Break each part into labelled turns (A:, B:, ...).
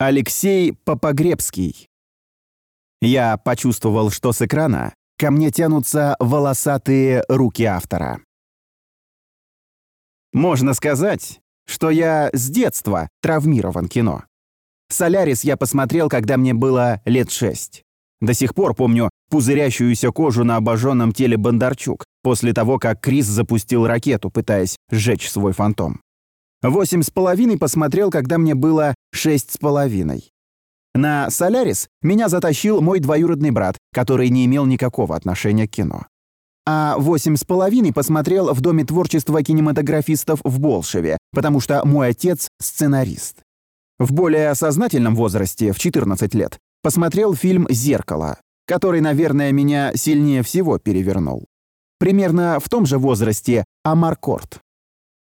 A: Алексей Попогребский. Я почувствовал, что с экрана ко мне тянутся волосатые руки автора. Можно сказать, что я с детства травмирован кино. «Солярис» я посмотрел, когда мне было лет шесть. До сих пор помню пузырящуюся кожу на обожженном теле Бондарчук после того, как Крис запустил ракету, пытаясь сжечь свой фантом. Восемь с половиной посмотрел, когда мне было шесть с половиной. На «Солярис» меня затащил мой двоюродный брат, который не имел никакого отношения к кино. А восемь с половиной посмотрел в Доме творчества кинематографистов в Болшеве, потому что мой отец — сценарист. В более сознательном возрасте, в 14 лет, посмотрел фильм «Зеркало», который, наверное, меня сильнее всего перевернул. Примерно в том же возрасте Амаркорд.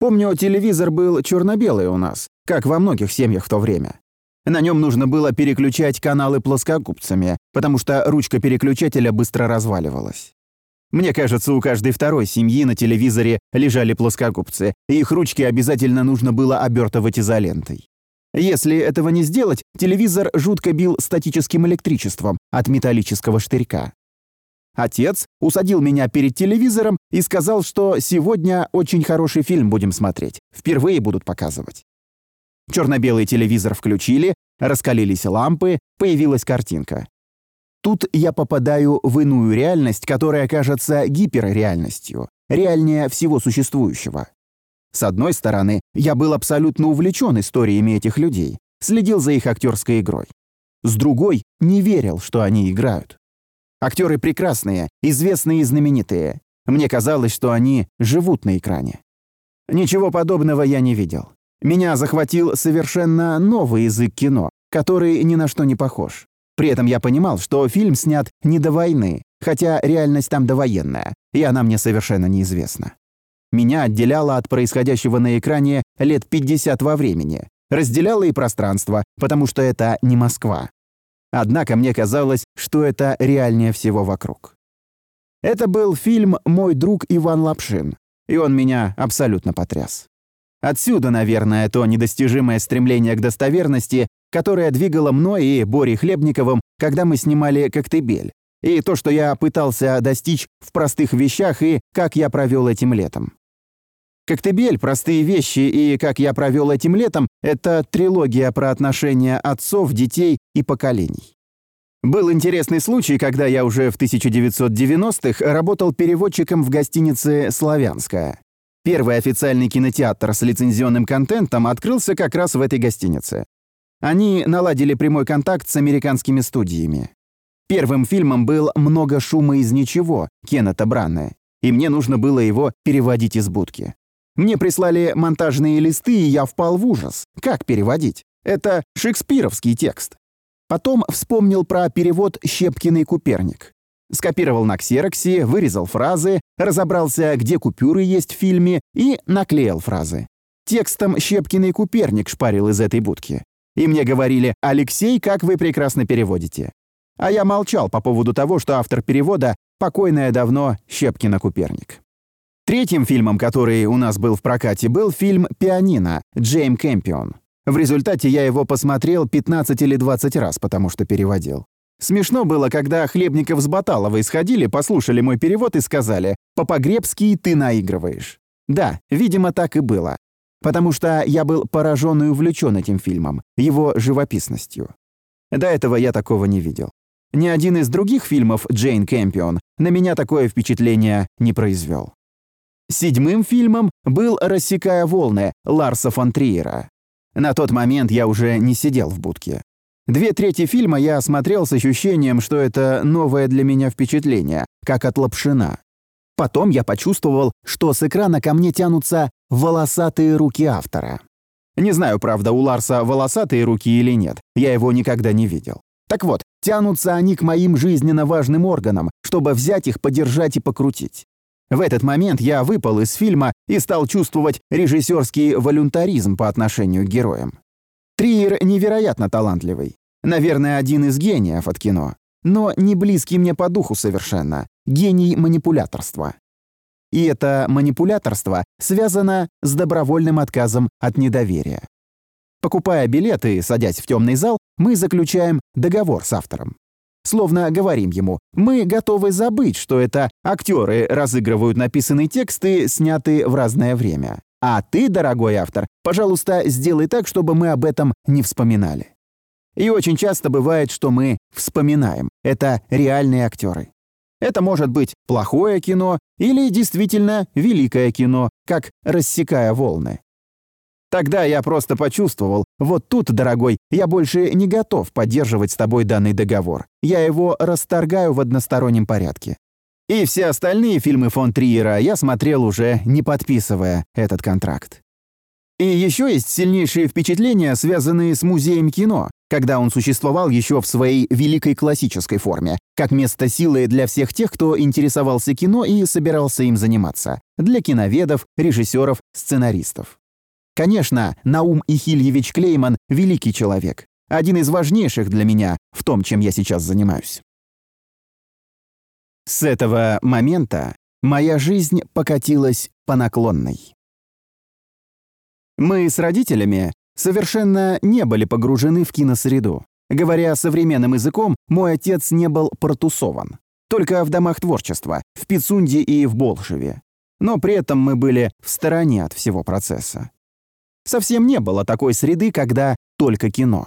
A: Помню, телевизор был черно-белый у нас, как во многих семьях в то время. На нем нужно было переключать каналы плоскогубцами, потому что ручка переключателя быстро разваливалась. Мне кажется, у каждой второй семьи на телевизоре лежали плоскогубцы, и их ручки обязательно нужно было обертывать изолентой. Если этого не сделать, телевизор жутко бил статическим электричеством от металлического штырька. Отец усадил меня перед телевизором и сказал, что сегодня очень хороший фильм будем смотреть. Впервые будут показывать. Черно-белый телевизор включили, раскалились лампы, появилась картинка. Тут я попадаю в иную реальность, которая кажется гиперреальностью, реальнее всего существующего. С одной стороны, я был абсолютно увлечен историями этих людей, следил за их актерской игрой. С другой, не верил, что они играют. Актеры прекрасные, известные и знаменитые. Мне казалось, что они живут на экране. Ничего подобного я не видел. Меня захватил совершенно новый язык кино, который ни на что не похож. При этом я понимал, что фильм снят не до войны, хотя реальность там довоенная, и она мне совершенно неизвестна. Меня отделяло от происходящего на экране лет 50 во времени, разделяло и пространство, потому что это не Москва. Однако мне казалось, что это реальнее всего вокруг. Это был фильм «Мой друг Иван Лапшин», и он меня абсолютно потряс. Отсюда, наверное, то недостижимое стремление к достоверности, которое двигало мной и Борей Хлебниковым, когда мы снимали «Коктебель», и то, что я пытался достичь в простых вещах и как я провел этим летом. «Коктебель. Простые вещи» и «Как я провел этим летом» — это трилогия про отношения отцов, детей и поколений. Был интересный случай, когда я уже в 1990-х работал переводчиком в гостинице «Славянская». Первый официальный кинотеатр с лицензионным контентом открылся как раз в этой гостинице. Они наладили прямой контакт с американскими студиями. Первым фильмом был «Много шума из ничего» Кеннета Брана, и мне нужно было его переводить из будки. Мне прислали монтажные листы, и я впал в ужас. Как переводить? Это шекспировский текст. Потом вспомнил про перевод «Щепкиный Куперник». Скопировал на ксероксе, вырезал фразы, разобрался, где купюры есть в фильме, и наклеил фразы. Текстом «Щепкиный Куперник» шпарил из этой будки. И мне говорили «Алексей, как вы прекрасно переводите». А я молчал по поводу того, что автор перевода — покойная давно Щепкина Куперник. Третьим фильмом, который у нас был в прокате, был фильм «Пианино» Джейм Кэмпион. В результате я его посмотрел 15 или 20 раз, потому что переводил. Смешно было, когда Хлебников с Баталовой сходили, послушали мой перевод и сказали «По-погребски ты наигрываешь». Да, видимо, так и было. Потому что я был поражен и увлечен этим фильмом, его живописностью. До этого я такого не видел. Ни один из других фильмов Джейн Кэмпион на меня такое впечатление не произвел. Седьмым фильмом был «Рассекая волны» Ларса фон Триера. На тот момент я уже не сидел в будке. Две трети фильма я смотрел с ощущением, что это новое для меня впечатление, как от лапшина. Потом я почувствовал, что с экрана ко мне тянутся волосатые руки автора. Не знаю, правда, у Ларса волосатые руки или нет, я его никогда не видел. Так вот, тянутся они к моим жизненно важным органам, чтобы взять их, подержать и покрутить. В этот момент я выпал из фильма и стал чувствовать режиссерский волюнтаризм по отношению к героям. Триер невероятно талантливый. Наверное, один из гениев от кино. Но не близкий мне по духу совершенно. Гений манипуляторства. И это манипуляторство связано с добровольным отказом от недоверия. Покупая билеты и садясь в темный зал, мы заключаем договор с автором. Словно говорим ему, мы готовы забыть, что это актеры разыгрывают написанные тексты, снятые в разное время. А ты, дорогой автор, пожалуйста, сделай так, чтобы мы об этом не вспоминали. И очень часто бывает, что мы вспоминаем. Это реальные актеры. Это может быть плохое кино или действительно великое кино, как «Рассекая волны». Тогда я просто почувствовал, вот тут, дорогой, я больше не готов поддерживать с тобой данный договор. Я его расторгаю в одностороннем порядке. И все остальные фильмы фон Триера я смотрел уже не подписывая этот контракт. И еще есть сильнейшие впечатления, связанные с музеем кино, когда он существовал еще в своей великой классической форме, как место силы для всех тех, кто интересовался кино и собирался им заниматься, для киноведов, режиссеров, сценаристов. Конечно, Наум Ихильевич Клейман — великий человек, один из важнейших для меня в том, чем я сейчас занимаюсь. С этого момента моя жизнь покатилась по наклонной. Мы с родителями совершенно не были погружены в киносреду. Говоря современным языком, мой отец не был протусован. Только в домах творчества, в Пицунде и в Болшеве. Но при этом мы были в стороне от всего процесса. Совсем не было такой среды, когда только кино.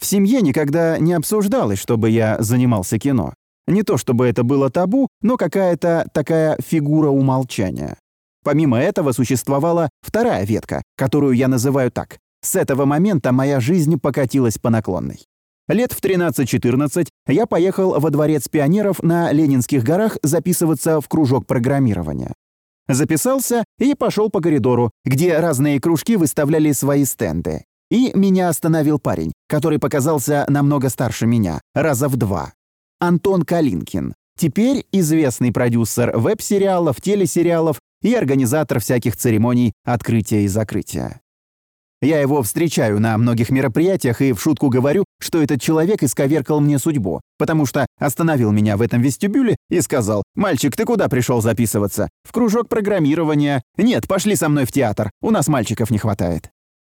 A: В семье никогда не обсуждалось, чтобы я занимался кино. Не то чтобы это было табу, но какая-то такая фигура умолчания. Помимо этого существовала вторая ветка, которую я называю так с этого момента моя жизнь покатилась по наклонной. Лет в 13-14 я поехал во дворец пионеров на Ленинских горах записываться в кружок программирования. Записался и пошел по коридору, где разные кружки выставляли свои стенды. И меня остановил парень, который показался намного старше меня, раза в два. Антон Калинкин. Теперь известный продюсер веб-сериалов, телесериалов и организатор всяких церемоний открытия и закрытия. Я его встречаю на многих мероприятиях и в шутку говорю, что этот человек исковеркал мне судьбу, потому что остановил меня в этом вестибюле и сказал, «Мальчик, ты куда пришел записываться? В кружок программирования? Нет, пошли со мной в театр, у нас мальчиков не хватает».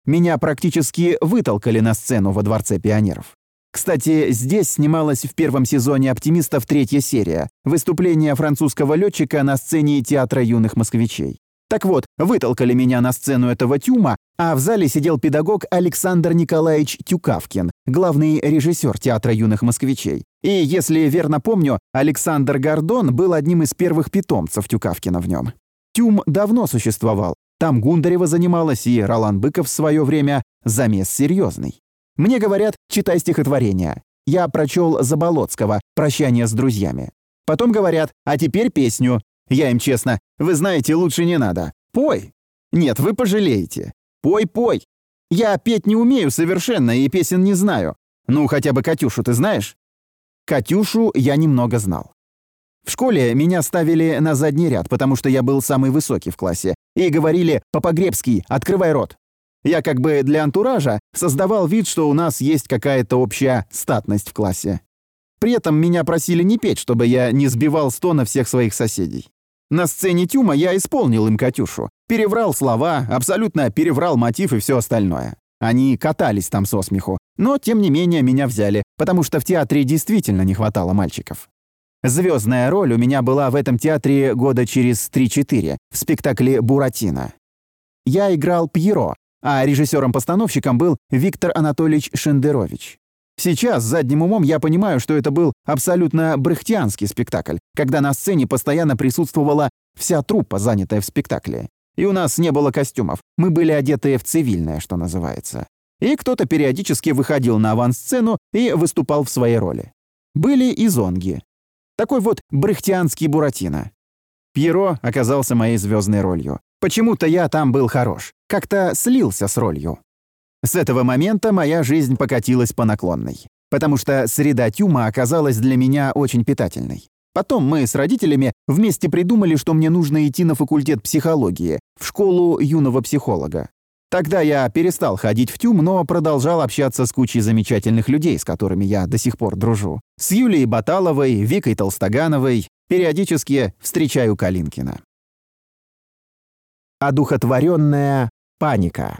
A: Меня практически вытолкали на сцену во Дворце пионеров. Кстати, здесь снималась в первом сезоне «Оптимистов» третья серия — выступление французского летчика на сцене театра юных москвичей. Так вот, вытолкали меня на сцену этого тюма, а в зале сидел педагог Александр Николаевич Тюкавкин, главный режиссер театра юных москвичей. И, если верно помню, Александр Гордон был одним из первых питомцев Тюкавкина в нем. Тюм давно существовал. Там Гундарева занималась, и Ролан Быков в свое время замес серьезный. Мне говорят, читай стихотворение. Я прочел Заболоцкого «Прощание с друзьями». Потом говорят, а теперь песню. Я им честно, вы знаете, лучше не надо. Пой. Нет, вы пожалеете. Пой, пой. Я петь не умею совершенно и песен не знаю. Ну, хотя бы Катюшу ты знаешь? Катюшу я немного знал. В школе меня ставили на задний ряд, потому что я был самый высокий в классе, и говорили «Попогребский, открывай рот». Я как бы для антуража создавал вид, что у нас есть какая-то общая статность в классе. При этом меня просили не петь, чтобы я не сбивал стона всех своих соседей. На сцене Тюма я исполнил им Катюшу. Переврал слова, абсолютно переврал мотив и все остальное. Они катались там со смеху, но тем не менее меня взяли, потому что в театре действительно не хватало мальчиков. Звездная роль у меня была в этом театре года через 3-4 в спектакле «Буратино». Я играл Пьеро, а режиссером-постановщиком был Виктор Анатольевич Шендерович. Сейчас задним умом я понимаю, что это был абсолютно брехтианский спектакль, когда на сцене постоянно присутствовала вся труппа, занятая в спектакле. И у нас не было костюмов, мы были одеты в цивильное, что называется. И кто-то периодически выходил на авансцену и выступал в своей роли. Были и зонги. Такой вот брехтианский Буратино. Пьеро оказался моей звездной ролью. Почему-то я там был хорош, как-то слился с ролью. С этого момента моя жизнь покатилась по наклонной, потому что среда тюма оказалась для меня очень питательной. Потом мы с родителями вместе придумали, что мне нужно идти на факультет психологии, в школу юного психолога. Тогда я перестал ходить в тюм, но продолжал общаться с кучей замечательных людей, с которыми я до сих пор дружу. С Юлией Баталовой, Викой Толстогановой, периодически встречаю Калинкина. Одухотворенная паника.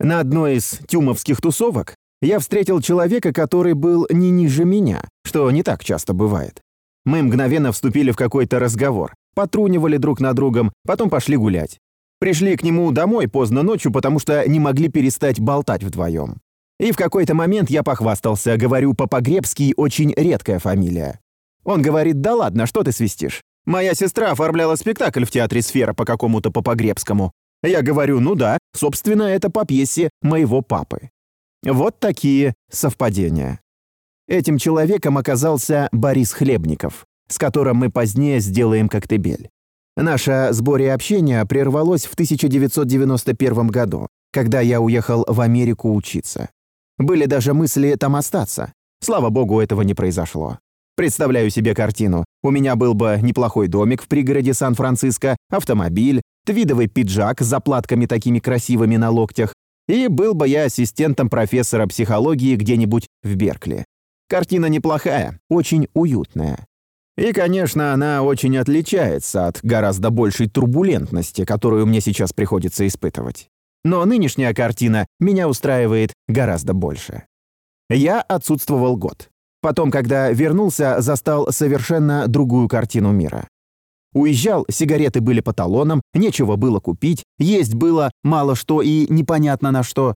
A: На одной из тюмовских тусовок я встретил человека, который был не ниже меня, что не так часто бывает. Мы мгновенно вступили в какой-то разговор, потрунивали друг над другом, потом пошли гулять. Пришли к нему домой поздно ночью, потому что не могли перестать болтать вдвоем. И в какой-то момент я похвастался, говорю, по-погребски очень редкая фамилия. Он говорит, да ладно, что ты свистишь? Моя сестра оформляла спектакль в театре «Сфера» по какому-то по-погребскому. Я говорю, ну да, собственно, это по пьесе моего папы. Вот такие совпадения. Этим человеком оказался Борис Хлебников, с которым мы позднее сделаем коктебель. Наше сборе общения прервалось в 1991 году, когда я уехал в Америку учиться. Были даже мысли там остаться. Слава богу, этого не произошло. Представляю себе картину. У меня был бы неплохой домик в пригороде Сан-Франциско, автомобиль, твидовый пиджак с заплатками такими красивыми на локтях, и был бы я ассистентом профессора психологии где-нибудь в Беркли. Картина неплохая, очень уютная. И, конечно, она очень отличается от гораздо большей турбулентности, которую мне сейчас приходится испытывать. Но нынешняя картина меня устраивает гораздо больше. Я отсутствовал год. Потом, когда вернулся, застал совершенно другую картину мира. Уезжал, сигареты были по талонам, нечего было купить, есть было мало что и непонятно на что.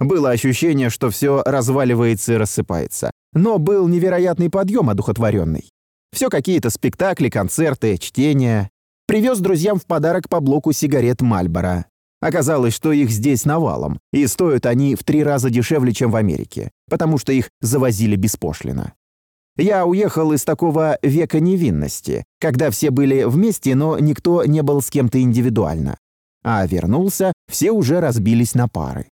A: Было ощущение, что все разваливается и рассыпается. Но был невероятный подъем одухотворенный. Все какие-то спектакли, концерты, чтения. Привез друзьям в подарок по блоку сигарет Мальбора. Оказалось, что их здесь навалом, и стоят они в три раза дешевле, чем в Америке, потому что их завозили беспошлино. Я уехал из такого века невинности, когда все были вместе, но никто не был с кем-то индивидуально. А вернулся, все уже разбились на пары.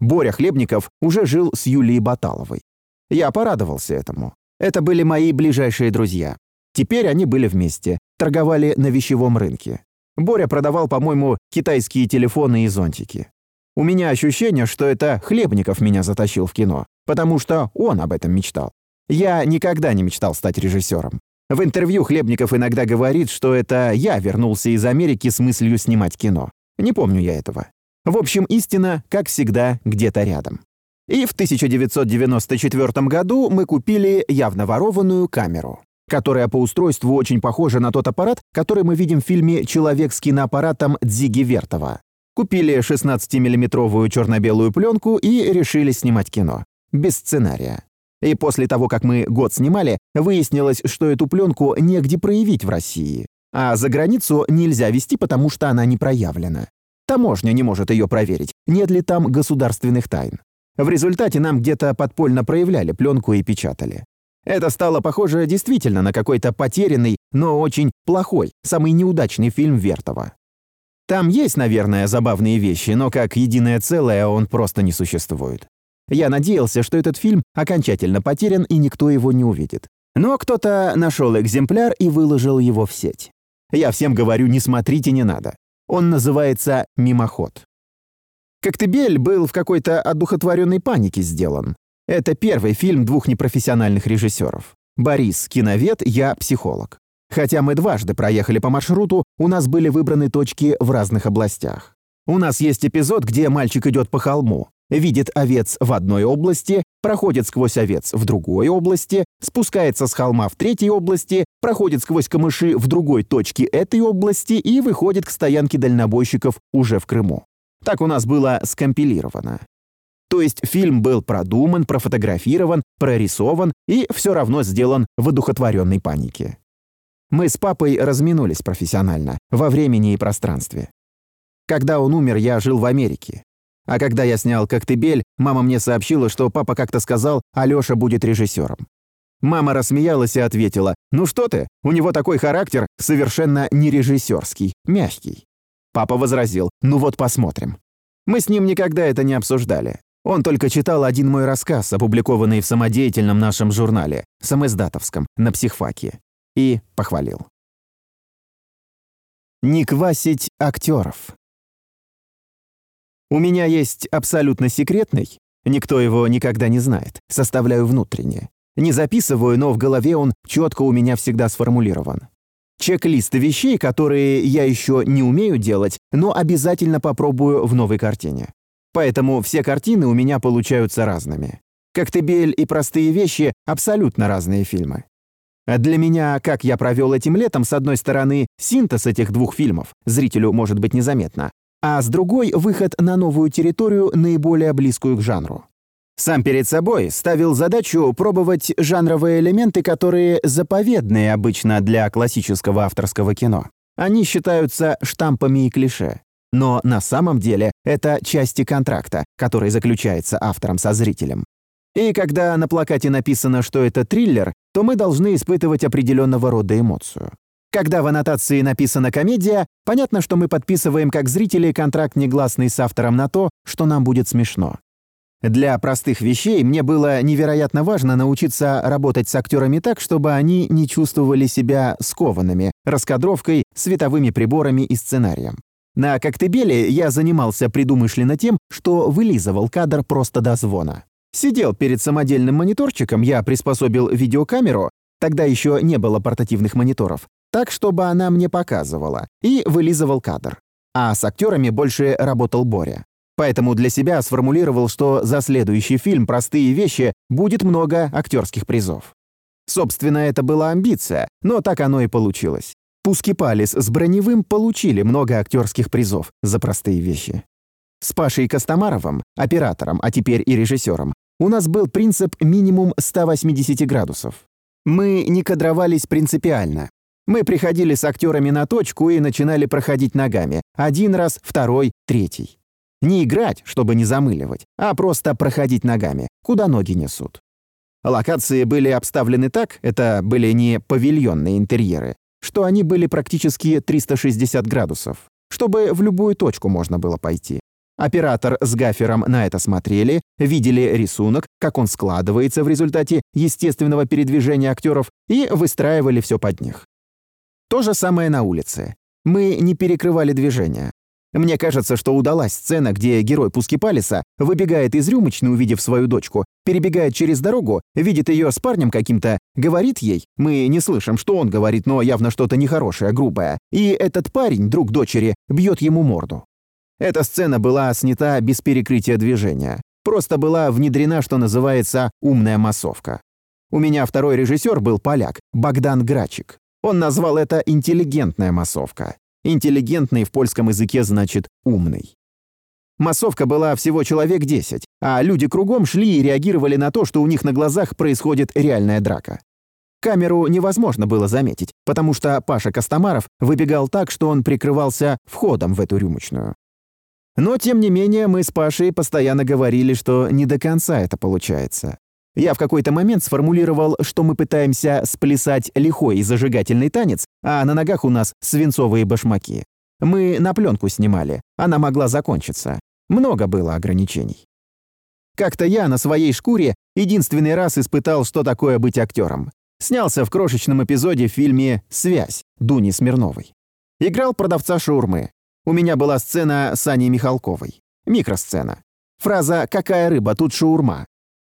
A: Боря Хлебников уже жил с Юлией Баталовой. Я порадовался этому. Это были мои ближайшие друзья. Теперь они были вместе, торговали на вещевом рынке. Боря продавал, по-моему, китайские телефоны и зонтики. У меня ощущение, что это Хлебников меня затащил в кино, потому что он об этом мечтал. Я никогда не мечтал стать режиссером. В интервью Хлебников иногда говорит, что это я вернулся из Америки с мыслью снимать кино. Не помню я этого. В общем, истина, как всегда, где-то рядом. И в 1994 году мы купили явно ворованную камеру которая по устройству очень похожа на тот аппарат, который мы видим в фильме «Человек с киноаппаратом» Дзиги Вертова. Купили 16-миллиметровую черно-белую пленку и решили снимать кино. Без сценария. И после того, как мы год снимали, выяснилось, что эту пленку негде проявить в России. А за границу нельзя вести, потому что она не проявлена. Таможня не может ее проверить, нет ли там государственных тайн. В результате нам где-то подпольно проявляли пленку и печатали. Это стало похоже действительно на какой-то потерянный, но очень плохой, самый неудачный фильм Вертова. Там есть, наверное, забавные вещи, но как единое целое он просто не существует. Я надеялся, что этот фильм окончательно потерян и никто его не увидит. Но кто-то нашел экземпляр и выложил его в сеть. Я всем говорю, не смотрите, не надо. Он называется «Мимоход». Коктебель был в какой-то одухотворенной панике сделан. Это первый фильм двух непрофессиональных режиссеров. Борис – киновед, я – психолог. Хотя мы дважды проехали по маршруту, у нас были выбраны точки в разных областях. У нас есть эпизод, где мальчик идет по холму, видит овец в одной области, проходит сквозь овец в другой области, спускается с холма в третьей области, проходит сквозь камыши в другой точке этой области и выходит к стоянке дальнобойщиков уже в Крыму. Так у нас было скомпилировано. То есть фильм был продуман, профотографирован, прорисован и все равно сделан в одухотворенной панике. Мы с папой разминулись профессионально, во времени и пространстве. Когда он умер, я жил в Америке. А когда я снял «Коктебель», мама мне сообщила, что папа как-то сказал, Алёша будет режиссером. Мама рассмеялась и ответила, «Ну что ты, у него такой характер, совершенно не режиссерский, мягкий». Папа возразил, «Ну вот посмотрим». Мы с ним никогда это не обсуждали. Он только читал один мой рассказ, опубликованный в самодеятельном нашем журнале, самоиздатовском, на психфаке, и похвалил. Не квасить актеров. У меня есть абсолютно секретный, никто его никогда не знает, составляю внутренне. Не записываю, но в голове он четко у меня всегда сформулирован. Чек-лист вещей, которые я еще не умею делать, но обязательно попробую в новой картине. Поэтому все картины у меня получаются разными. «Коктебель» и «Простые вещи» — абсолютно разные фильмы. Для меня, как я провел этим летом, с одной стороны, синтез этих двух фильмов, зрителю может быть незаметно, а с другой — выход на новую территорию, наиболее близкую к жанру. Сам перед собой ставил задачу пробовать жанровые элементы, которые заповедные обычно для классического авторского кино. Они считаются штампами и клише. Но на самом деле это части контракта, который заключается автором со зрителем. И когда на плакате написано, что это триллер, то мы должны испытывать определенного рода эмоцию. Когда в аннотации написана комедия, понятно, что мы подписываем как зрители контракт негласный с автором на то, что нам будет смешно. Для простых вещей мне было невероятно важно научиться работать с актерами так, чтобы они не чувствовали себя скованными, раскадровкой, световыми приборами и сценарием. На «Коктебеле» я занимался предумышленно тем, что вылизывал кадр просто до звона. Сидел перед самодельным мониторчиком, я приспособил видеокамеру, тогда еще не было портативных мониторов, так, чтобы она мне показывала, и вылизывал кадр. А с актерами больше работал Боря. Поэтому для себя сформулировал, что за следующий фильм «Простые вещи» будет много актерских призов. Собственно, это была амбиция, но так оно и получилось. Пуски Палис с Броневым получили много актерских призов за простые вещи. С Пашей Костомаровым, оператором, а теперь и режиссером, у нас был принцип минимум 180 градусов. Мы не кадровались принципиально. Мы приходили с актерами на точку и начинали проходить ногами. Один раз, второй, третий. Не играть, чтобы не замыливать, а просто проходить ногами, куда ноги несут. Локации были обставлены так, это были не павильонные интерьеры, что они были практически 360 градусов, чтобы в любую точку можно было пойти. Оператор с гафером на это смотрели, видели рисунок, как он складывается в результате естественного передвижения актеров и выстраивали все под них. То же самое на улице. Мы не перекрывали движение. Мне кажется, что удалась сцена, где герой Пускипалиса выбегает из рюмочной, увидев свою дочку, перебегает через дорогу, видит ее с парнем каким-то, говорит ей, мы не слышим, что он говорит, но явно что-то нехорошее, грубое, и этот парень, друг дочери, бьет ему морду. Эта сцена была снята без перекрытия движения. Просто была внедрена, что называется, умная массовка. У меня второй режиссер был поляк, Богдан Грачик. Он назвал это «интеллигентная массовка». Интеллигентный в польском языке значит «умный». Массовка была всего человек 10, а люди кругом шли и реагировали на то, что у них на глазах происходит реальная драка. Камеру невозможно было заметить, потому что Паша Костомаров выбегал так, что он прикрывался входом в эту рюмочную. Но, тем не менее, мы с Пашей постоянно говорили, что не до конца это получается. Я в какой-то момент сформулировал, что мы пытаемся сплясать лихой и зажигательный танец, а на ногах у нас свинцовые башмаки. Мы на пленку снимали, она могла закончиться. Много было ограничений. Как-то я на своей шкуре единственный раз испытал, что такое быть актером. Снялся в крошечном эпизоде в фильме «Связь» Дуни Смирновой. Играл продавца шаурмы. У меня была сцена с Аней Михалковой. Микросцена. Фраза «Какая рыба? Тут шаурма».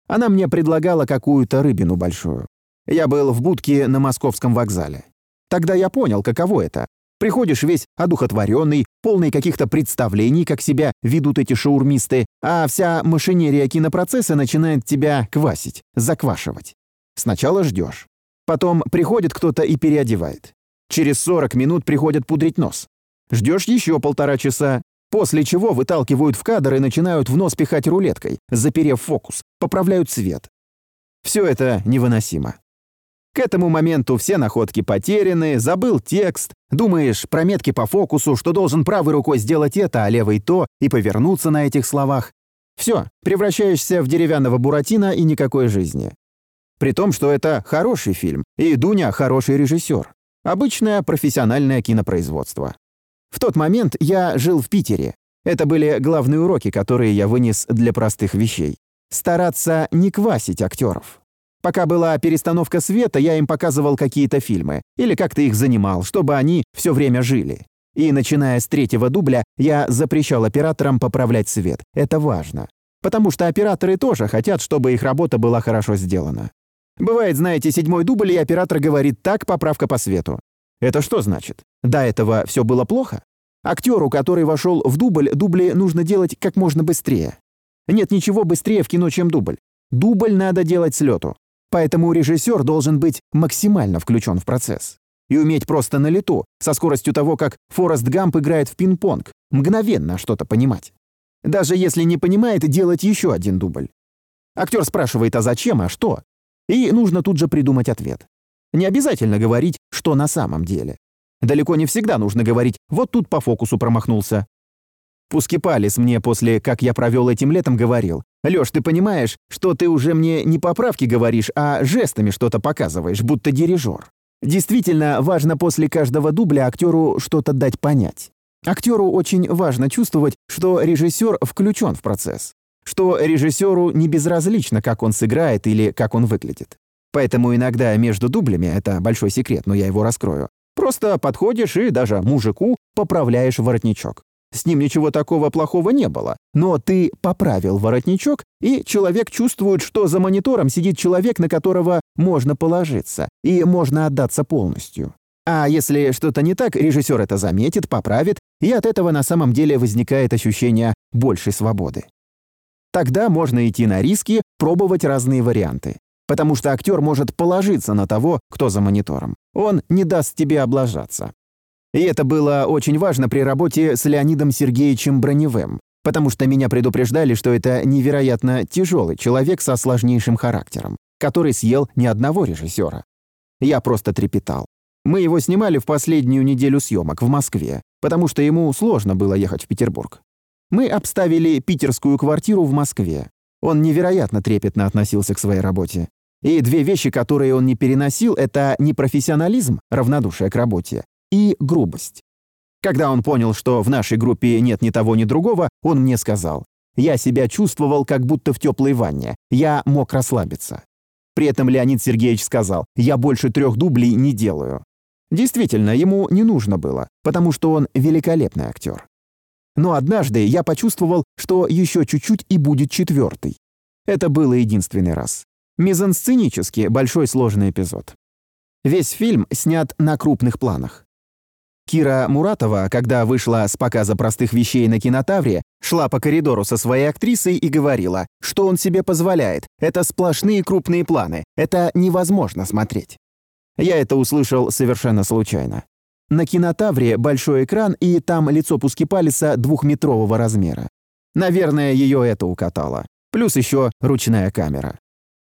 A: Она мне предлагала какую-то рыбину большую. Я был в будке на московском вокзале. Тогда я понял, каково это. Приходишь весь одухотворенный, полный каких-то представлений, как себя ведут эти шаурмисты, а вся машинерия кинопроцесса начинает тебя квасить, заквашивать. Сначала ждешь. Потом приходит кто-то и переодевает. Через 40 минут приходят пудрить нос. Ждешь еще полтора часа, после чего выталкивают в кадр и начинают в нос пихать рулеткой, заперев фокус, поправляют цвет. Все это невыносимо. К этому моменту все находки потеряны, забыл текст, думаешь про метки по фокусу, что должен правой рукой сделать это, а левой то, и повернуться на этих словах. Все, превращаешься в деревянного буратино и никакой жизни. При том, что это хороший фильм, и Дуня хороший режиссер. Обычное профессиональное кинопроизводство. В тот момент я жил в Питере. Это были главные уроки, которые я вынес для простых вещей. Стараться не квасить актеров. Пока была перестановка света, я им показывал какие-то фильмы или как-то их занимал, чтобы они все время жили. И начиная с третьего дубля, я запрещал операторам поправлять свет. Это важно. Потому что операторы тоже хотят, чтобы их работа была хорошо сделана. Бывает, знаете, седьмой дубль, и оператор говорит «так, поправка по свету». Это что значит? До этого все было плохо? Актеру, который вошел в дубль, дубли нужно делать как можно быстрее. Нет ничего быстрее в кино, чем дубль. Дубль надо делать с лету. Поэтому режиссер должен быть максимально включен в процесс. И уметь просто на лету, со скоростью того, как Форест Гамп играет в пинг-понг, мгновенно что-то понимать. Даже если не понимает, делать еще один дубль. Актер спрашивает, а зачем, а что? И нужно тут же придумать ответ. Не обязательно говорить, что на самом деле. Далеко не всегда нужно говорить «вот тут по фокусу промахнулся». Пускипалис мне после «как я провел этим летом» говорил «Лёш, ты понимаешь, что ты уже мне не поправки говоришь, а жестами что-то показываешь, будто дирижер». Действительно, важно после каждого дубля актеру что-то дать понять. Актеру очень важно чувствовать, что режиссер включен в процесс, что режиссеру не безразлично, как он сыграет или как он выглядит. Поэтому иногда между дублями, это большой секрет, но я его раскрою, Просто подходишь и даже мужику поправляешь воротничок. С ним ничего такого плохого не было, но ты поправил воротничок, и человек чувствует, что за монитором сидит человек, на которого можно положиться, и можно отдаться полностью. А если что-то не так, режиссер это заметит, поправит, и от этого на самом деле возникает ощущение большей свободы. Тогда можно идти на риски, пробовать разные варианты. Потому что актер может положиться на того, кто за монитором. Он не даст тебе облажаться. И это было очень важно при работе с Леонидом Сергеевичем Броневым, потому что меня предупреждали, что это невероятно тяжелый человек со сложнейшим характером, который съел ни одного режиссера. Я просто трепетал. Мы его снимали в последнюю неделю съемок в Москве, потому что ему сложно было ехать в Петербург. Мы обставили питерскую квартиру в Москве. Он невероятно трепетно относился к своей работе. И две вещи, которые он не переносил, это непрофессионализм, равнодушие к работе, и грубость. Когда он понял, что в нашей группе нет ни того, ни другого, он мне сказал, «Я себя чувствовал, как будто в теплой ванне. Я мог расслабиться». При этом Леонид Сергеевич сказал, «Я больше трех дублей не делаю». Действительно, ему не нужно было, потому что он великолепный актер. Но однажды я почувствовал, что еще чуть-чуть и будет четвертый. Это было единственный раз. Мизансценически большой сложный эпизод. Весь фильм снят на крупных планах. Кира Муратова, когда вышла с показа простых вещей на кинотавре, шла по коридору со своей актрисой и говорила, что он себе позволяет. Это сплошные крупные планы. Это невозможно смотреть. Я это услышал совершенно случайно. На кинотавре большой экран, и там лицо Пускипалиса двухметрового размера. Наверное, ее это укатало. Плюс еще ручная камера.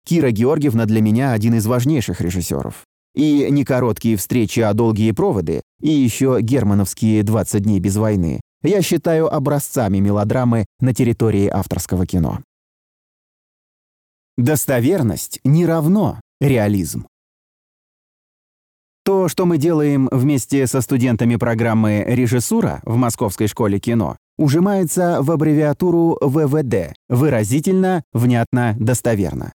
A: Кира Георгиевна для меня один из важнейших режиссеров. И не короткие встречи, а долгие проводы, и еще германовские «20 дней без войны» я считаю образцами мелодрамы на территории авторского кино. Достоверность не равно реализм. То, что мы делаем вместе со студентами программы «Режиссура» в Московской школе кино, ужимается в аббревиатуру ВВД – выразительно, внятно, достоверно.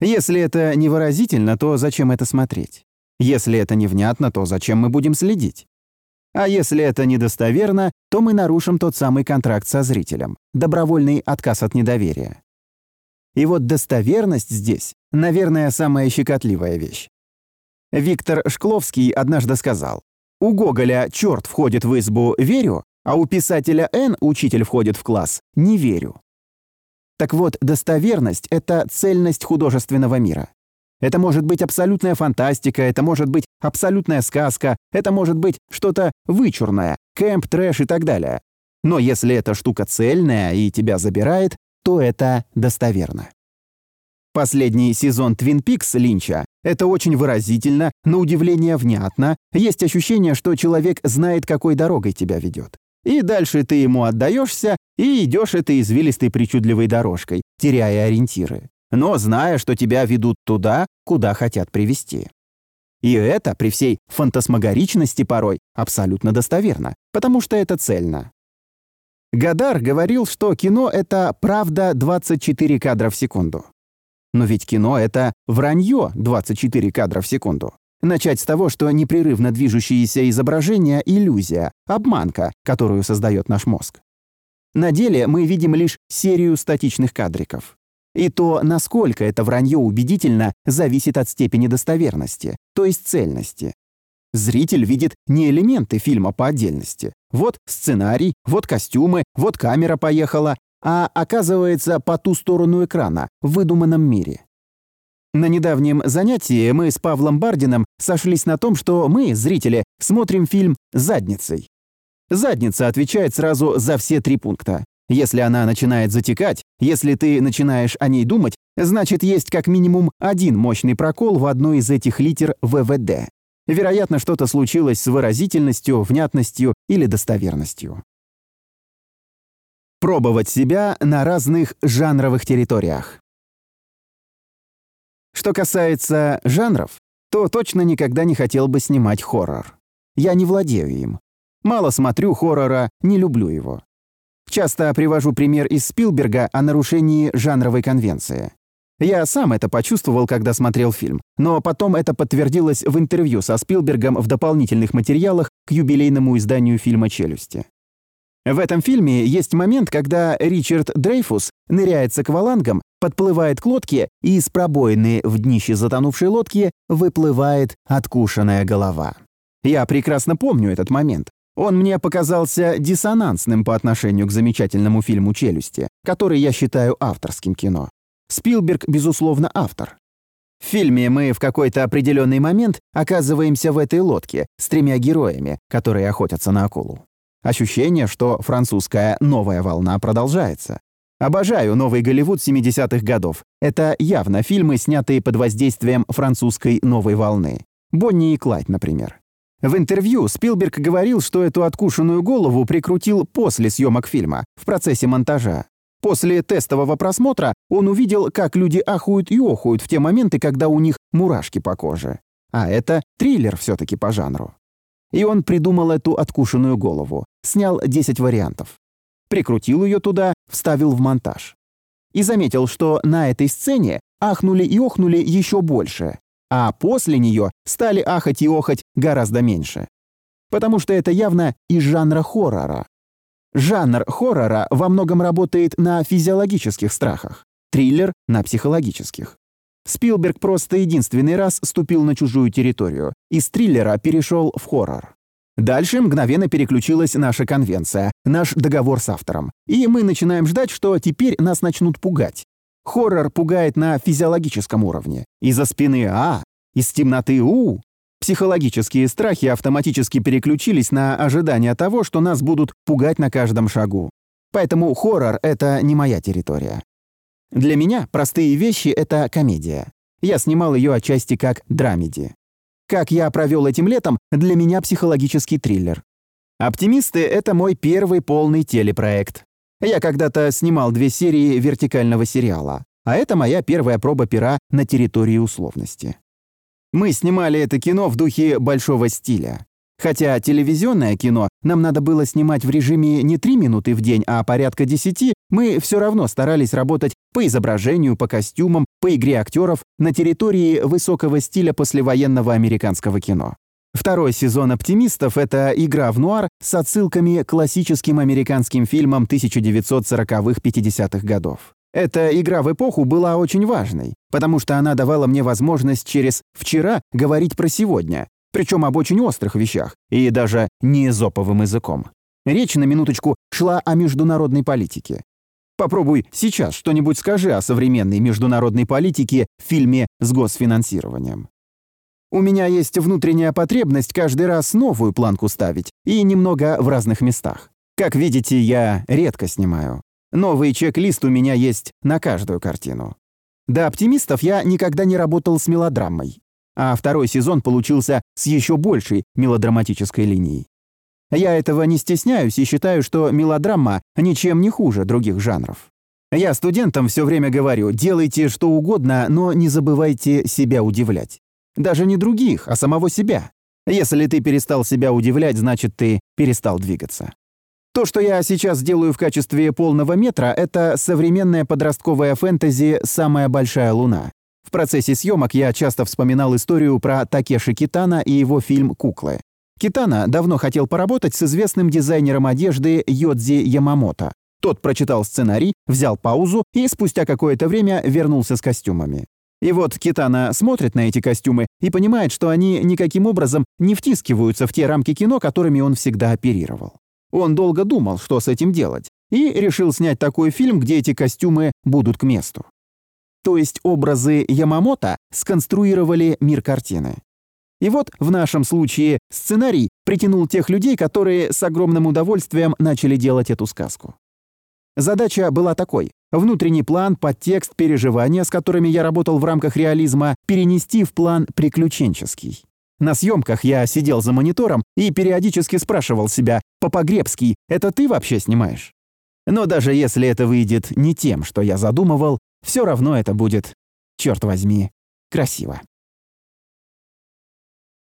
A: Если это невыразительно, то зачем это смотреть? Если это невнятно, то зачем мы будем следить? А если это недостоверно, то мы нарушим тот самый контракт со зрителем, добровольный отказ от недоверия. И вот достоверность здесь, наверное, самая щекотливая вещь. Виктор Шкловский однажды сказал, «У Гоголя черт входит в избу, верю, а у писателя Н учитель входит в класс, не верю». Так вот, достоверность — это цельность художественного мира. Это может быть абсолютная фантастика, это может быть абсолютная сказка, это может быть что-то вычурное, кэмп, трэш и так далее. Но если эта штука цельная и тебя забирает, то это достоверно. Последний сезон «Твин Пикс» Линча — это очень выразительно, на удивление внятно, есть ощущение, что человек знает, какой дорогой тебя ведет. И дальше ты ему отдаешься и идешь этой извилистой причудливой дорожкой, теряя ориентиры, но зная, что тебя ведут туда, куда хотят привести. И это, при всей фантасмагоричности порой, абсолютно достоверно, потому что это цельно. Гадар говорил, что кино — это правда 24 кадра в секунду. Но ведь кино — это вранье 24 кадра в секунду. Начать с того, что непрерывно движущееся изображение — иллюзия, обманка, которую создает наш мозг. На деле мы видим лишь серию статичных кадриков. И то, насколько это вранье убедительно, зависит от степени достоверности, то есть цельности. Зритель видит не элементы фильма по отдельности. Вот сценарий, вот костюмы, вот камера поехала, а оказывается по ту сторону экрана, в выдуманном мире. На недавнем занятии мы с Павлом Бардином сошлись на том, что мы, зрители, смотрим фильм «Задницей». Задница отвечает сразу за все три пункта. Если она начинает затекать, если ты начинаешь о ней думать, значит, есть как минимум один мощный прокол в одной из этих литер ВВД. Вероятно, что-то случилось с выразительностью, внятностью или достоверностью. Пробовать себя на разных жанровых территориях. Что касается жанров, то точно никогда не хотел бы снимать хоррор. Я не владею им. Мало смотрю хоррора, не люблю его. Часто привожу пример из Спилберга о нарушении жанровой конвенции. Я сам это почувствовал, когда смотрел фильм, но потом это подтвердилось в интервью со Спилбергом в дополнительных материалах к юбилейному изданию фильма «Челюсти». В этом фильме есть момент, когда Ричард Дрейфус ныряет с аквалангом, подплывает к лодке, и из пробоины в днище затонувшей лодки выплывает откушенная голова. Я прекрасно помню этот момент. Он мне показался диссонансным по отношению к замечательному фильму «Челюсти», который я считаю авторским кино. Спилберг, безусловно, автор. В фильме мы в какой-то определенный момент оказываемся в этой лодке с тремя героями, которые охотятся на акулу. Ощущение, что французская новая волна продолжается. Обожаю новый Голливуд 70-х годов. Это явно фильмы, снятые под воздействием французской новой волны. Бонни и Клайд, например. В интервью Спилберг говорил, что эту откушенную голову прикрутил после съемок фильма, в процессе монтажа. После тестового просмотра он увидел, как люди ахуют и охуют в те моменты, когда у них мурашки по коже. А это триллер все-таки по жанру. И он придумал эту откушенную голову, снял 10 вариантов. Прикрутил ее туда, вставил в монтаж. И заметил, что на этой сцене ахнули и охнули еще больше, а после нее стали ахать и охать гораздо меньше. Потому что это явно из жанра хоррора. Жанр хоррора во многом работает на физиологических страхах, триллер — на психологических. Спилберг просто единственный раз ступил на чужую территорию, из триллера перешел в хоррор. Дальше мгновенно переключилась наша конвенция, наш договор с автором. И мы начинаем ждать, что теперь нас начнут пугать. Хоррор пугает на физиологическом уровне. Из-за спины «А», из темноты «У», Психологические страхи автоматически переключились на ожидание того, что нас будут пугать на каждом шагу. Поэтому хоррор — это не моя территория. Для меня простые вещи — это комедия. Я снимал ее отчасти как драмеди. Как я провел этим летом, для меня психологический триллер. «Оптимисты» — это мой первый полный телепроект. Я когда-то снимал две серии вертикального сериала, а это моя первая проба пера на территории условности. Мы снимали это кино в духе большого стиля. Хотя телевизионное кино нам надо было снимать в режиме не 3 минуты в день, а порядка 10, мы все равно старались работать по изображению, по костюмам, по игре актеров на территории высокого стиля послевоенного американского кино. Второй сезон «Оптимистов» — это игра в нуар с отсылками к классическим американским фильмам 1940-50-х годов. Эта игра в эпоху была очень важной, потому что она давала мне возможность через «вчера» говорить про сегодня, причем об очень острых вещах, и даже не эзоповым языком. Речь на минуточку шла о международной политике. Попробуй сейчас что-нибудь скажи о современной международной политике в фильме с госфинансированием. У меня есть внутренняя потребность каждый раз новую планку ставить, и немного в разных местах. Как видите, я редко снимаю. Новый чек-лист у меня есть на каждую картину. До «Оптимистов» я никогда не работал с мелодрамой, а второй сезон получился с еще большей мелодраматической линией. Я этого не стесняюсь и считаю, что мелодрама ничем не хуже других жанров. Я студентам все время говорю, делайте что угодно, но не забывайте себя удивлять. Даже не других, а самого себя. Если ты перестал себя удивлять, значит, ты перестал двигаться. То, что я сейчас делаю в качестве полного метра, это современная подростковая фэнтези «Самая большая луна». В процессе съемок я часто вспоминал историю про Такеши Китана и его фильм «Куклы». Китана давно хотел поработать с известным дизайнером одежды Йодзи Ямамото. Тот прочитал сценарий, взял паузу и спустя какое-то время вернулся с костюмами. И вот Китана смотрит на эти костюмы и понимает, что они никаким образом не втискиваются в те рамки кино, которыми он всегда оперировал. Он долго думал, что с этим делать, и решил снять такой фильм, где эти костюмы будут к месту. То есть образы Ямамото сконструировали мир картины. И вот в нашем случае сценарий притянул тех людей, которые с огромным удовольствием начали делать эту сказку. Задача была такой Внутренний план, подтекст, переживания, с которыми я работал в рамках реализма, перенести в план приключенческий. На съемках я сидел за монитором и периодически спрашивал себя, «Попогребский, это ты вообще снимаешь?» Но даже если это выйдет не тем, что я задумывал, все равно это будет, черт возьми, красиво.